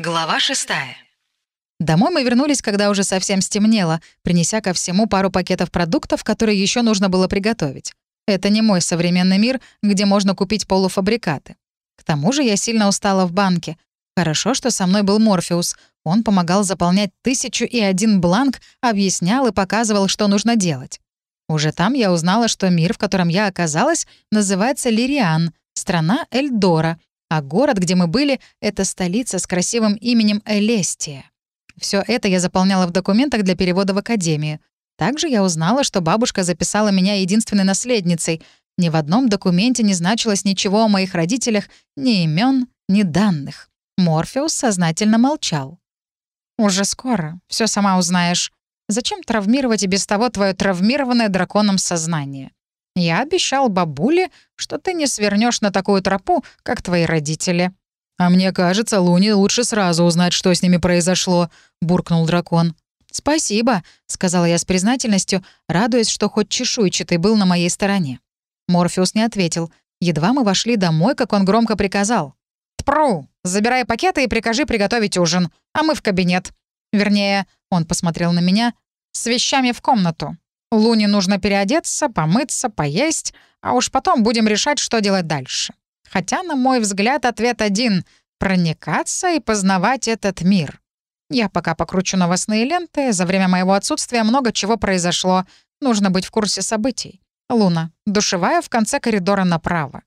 Глава шестая. Домой мы вернулись, когда уже совсем стемнело, принеся ко всему пару пакетов продуктов, которые еще нужно было приготовить. Это не мой современный мир, где можно купить полуфабрикаты. К тому же я сильно устала в банке. Хорошо, что со мной был Морфеус. Он помогал заполнять тысячу и один бланк, объяснял и показывал, что нужно делать. Уже там я узнала, что мир, в котором я оказалась, называется Лириан, страна Эльдора, а город, где мы были, — это столица с красивым именем Элестия. Все это я заполняла в документах для перевода в академию. Также я узнала, что бабушка записала меня единственной наследницей. Ни в одном документе не значилось ничего о моих родителях, ни имен, ни данных. Морфеус сознательно молчал. «Уже скоро. Все сама узнаешь. Зачем травмировать и без того твое травмированное драконом сознание? Я обещал бабуле, что ты не свернешь на такую тропу, как твои родители». «А мне кажется, Луне лучше сразу узнать, что с ними произошло», — буркнул дракон. «Спасибо», — сказала я с признательностью, радуясь, что хоть чешуйчатый был на моей стороне. Морфеус не ответил. Едва мы вошли домой, как он громко приказал. «Тпру! Забирай пакеты и прикажи приготовить ужин, а мы в кабинет. Вернее, он посмотрел на меня, с вещами в комнату. Луне нужно переодеться, помыться, поесть, а уж потом будем решать, что делать дальше. Хотя, на мой взгляд, ответ один — проникаться и познавать этот мир. Я пока покручу новостные ленты, за время моего отсутствия много чего произошло, нужно быть в курсе событий. Луна, душевая в конце коридора направо.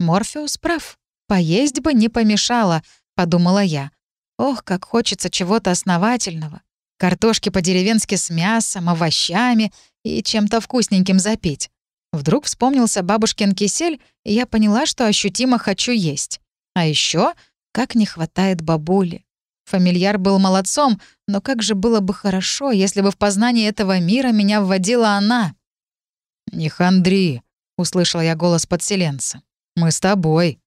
Морфеус прав. Поесть бы не помешало, подумала я. Ох, как хочется чего-то основательного. Картошки по-деревенски с мясом, овощами и чем-то вкусненьким запить. Вдруг вспомнился бабушкин кисель, и я поняла, что ощутимо хочу есть. А еще как не хватает бабули. Фамильяр был молодцом, но как же было бы хорошо, если бы в познании этого мира меня вводила она. «Не хандри», — услышала я голос подселенца. «Мы с тобой».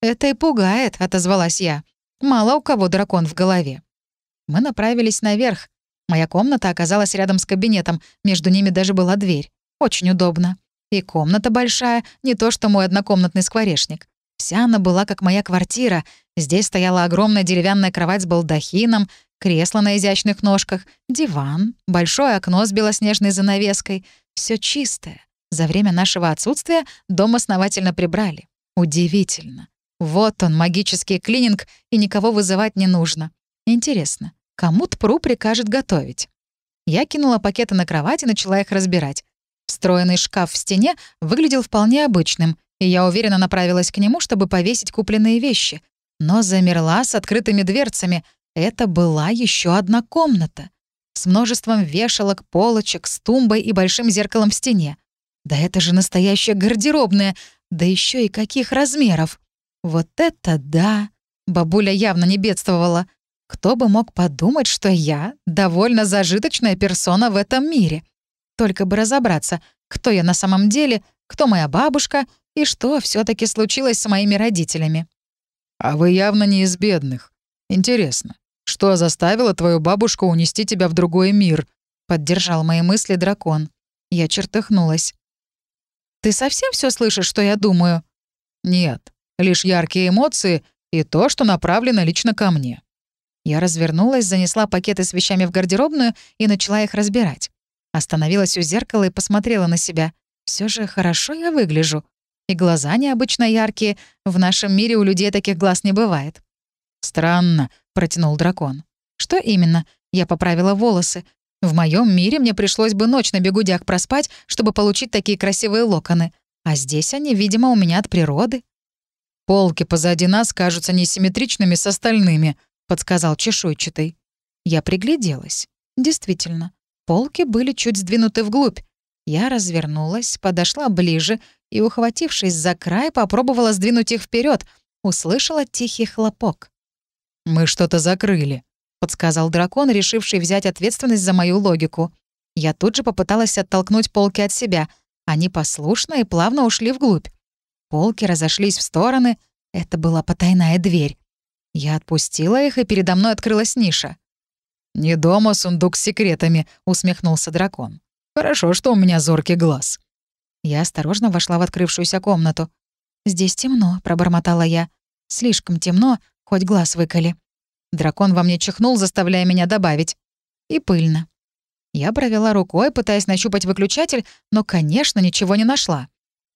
«Это и пугает», — отозвалась я. «Мало у кого дракон в голове». Мы направились наверх, Моя комната оказалась рядом с кабинетом, между ними даже была дверь. Очень удобно. И комната большая, не то что мой однокомнатный скворечник. Вся она была как моя квартира. Здесь стояла огромная деревянная кровать с балдахином, кресло на изящных ножках, диван, большое окно с белоснежной занавеской. Все чистое. За время нашего отсутствия дом основательно прибрали. Удивительно. Вот он, магический клининг, и никого вызывать не нужно. Интересно, Кому Тпру прикажет готовить? Я кинула пакеты на кровать и начала их разбирать. Встроенный шкаф в стене выглядел вполне обычным, и я уверенно направилась к нему, чтобы повесить купленные вещи. Но замерла с открытыми дверцами. Это была еще одна комната. С множеством вешалок, полочек, с тумбой и большим зеркалом в стене. Да это же настоящая гардеробная, да еще и каких размеров. Вот это да! Бабуля явно не бедствовала. Кто бы мог подумать, что я довольно зажиточная персона в этом мире? Только бы разобраться, кто я на самом деле, кто моя бабушка и что все таки случилось с моими родителями. «А вы явно не из бедных. Интересно, что заставило твою бабушку унести тебя в другой мир?» — поддержал мои мысли дракон. Я чертыхнулась. «Ты совсем все слышишь, что я думаю?» «Нет, лишь яркие эмоции и то, что направлено лично ко мне. Я развернулась, занесла пакеты с вещами в гардеробную и начала их разбирать. Остановилась у зеркала и посмотрела на себя. Все же хорошо я выгляжу. И глаза необычно яркие. В нашем мире у людей таких глаз не бывает. «Странно», — протянул дракон. «Что именно?» Я поправила волосы. В моем мире мне пришлось бы ночь на бегудях проспать, чтобы получить такие красивые локоны. А здесь они, видимо, у меня от природы. Полки позади нас кажутся несимметричными с остальными, подсказал чешуйчатый. Я пригляделась. Действительно, полки были чуть сдвинуты вглубь. Я развернулась, подошла ближе и, ухватившись за край, попробовала сдвинуть их вперед. Услышала тихий хлопок. «Мы что-то закрыли», — подсказал дракон, решивший взять ответственность за мою логику. Я тут же попыталась оттолкнуть полки от себя. Они послушно и плавно ушли вглубь. Полки разошлись в стороны. Это была потайная дверь. Я отпустила их, и передо мной открылась ниша. «Не дома сундук с секретами», — усмехнулся дракон. «Хорошо, что у меня зоркий глаз». Я осторожно вошла в открывшуюся комнату. «Здесь темно», — пробормотала я. «Слишком темно, хоть глаз выколи». Дракон во мне чихнул, заставляя меня добавить. И пыльно. Я провела рукой, пытаясь нащупать выключатель, но, конечно, ничего не нашла.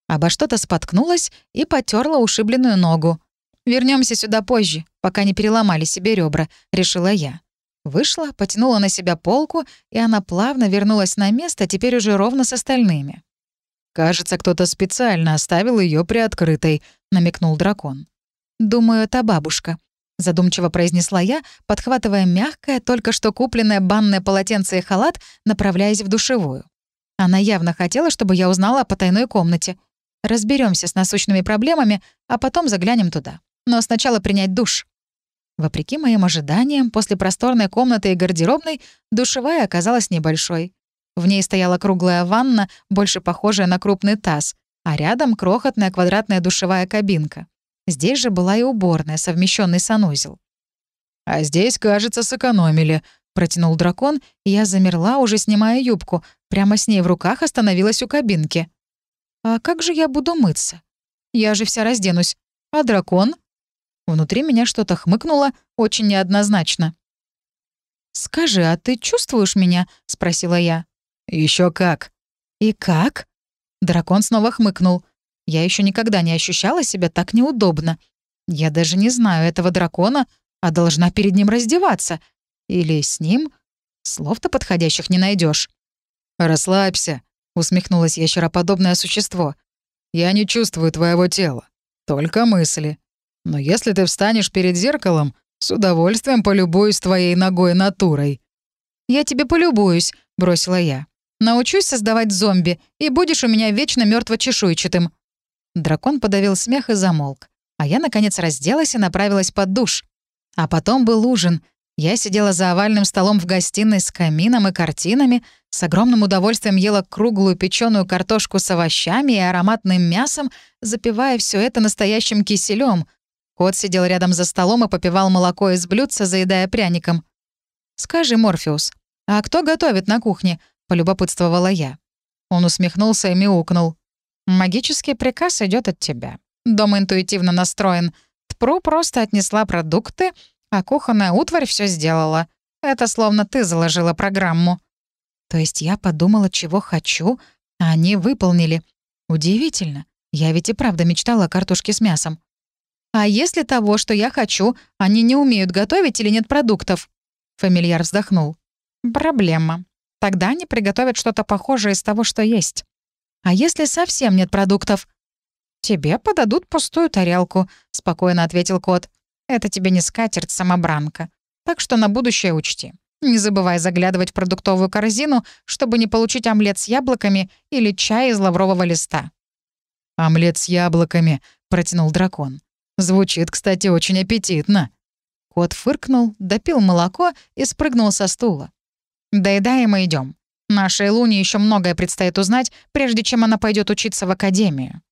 Обо что-то споткнулась и потерла ушибленную ногу. Вернемся сюда позже, пока не переломали себе ребра, решила я. Вышла, потянула на себя полку, и она плавно вернулась на место, теперь уже ровно с остальными. «Кажется, кто-то специально оставил ее приоткрытой», — намекнул дракон. «Думаю, это бабушка», — задумчиво произнесла я, подхватывая мягкое, только что купленное банное полотенце и халат, направляясь в душевую. Она явно хотела, чтобы я узнала о потайной комнате. Разберемся с насущными проблемами, а потом заглянем туда. Но сначала принять душ. Вопреки моим ожиданиям, после просторной комнаты и гардеробной душевая оказалась небольшой. В ней стояла круглая ванна, больше похожая на крупный таз, а рядом крохотная квадратная душевая кабинка. Здесь же была и уборная, совмещенный санузел. «А здесь, кажется, сэкономили», — протянул дракон, и я замерла, уже снимая юбку. Прямо с ней в руках остановилась у кабинки. «А как же я буду мыться? Я же вся разденусь. А дракон?» Внутри меня что-то хмыкнуло, очень неоднозначно. «Скажи, а ты чувствуешь меня?» — спросила я. Еще как». «И как?» Дракон снова хмыкнул. Я еще никогда не ощущала себя так неудобно. Я даже не знаю этого дракона, а должна перед ним раздеваться. Или с ним. Слов-то подходящих не найдешь. «Расслабься», — усмехнулось ящероподобное существо. «Я не чувствую твоего тела, только мысли. Но если ты встанешь перед зеркалом, с удовольствием полюбуюсь твоей ногой натурой». «Я тебе полюбуюсь», — бросила я. «Научусь создавать зомби, и будешь у меня вечно мертво чешуйчатым». Дракон подавил смех и замолк. А я, наконец, разделась и направилась под душ. А потом был ужин. Я сидела за овальным столом в гостиной с камином и картинами, с огромным удовольствием ела круглую печеную картошку с овощами и ароматным мясом, запивая все это настоящим киселем. Кот сидел рядом за столом и попивал молоко из блюдца, заедая пряником. «Скажи, Морфеус, а кто готовит на кухне?» — полюбопытствовала я. Он усмехнулся и мяукнул. «Магический приказ идет от тебя. Дом интуитивно настроен. Тпру просто отнесла продукты, а кухонная утварь все сделала. Это словно ты заложила программу». То есть я подумала, чего хочу, а они выполнили. Удивительно. Я ведь и правда мечтала о картошке с мясом. А если того, что я хочу, они не умеют готовить или нет продуктов? Фамильяр вздохнул. Проблема. Тогда они приготовят что-то похожее из того, что есть. А если совсем нет продуктов? «Тебе подадут пустую тарелку», — спокойно ответил кот. «Это тебе не скатерть-самобранка. Так что на будущее учти. Не забывай заглядывать в продуктовую корзину, чтобы не получить омлет с яблоками или чай из лаврового листа». «Омлет с яблоками», — протянул дракон. «Звучит, кстати, очень аппетитно». Кот фыркнул, допил молоко и спрыгнул со стула. «Доедаем и идем. Нашей Луне еще многое предстоит узнать, прежде чем она пойдет учиться в академию».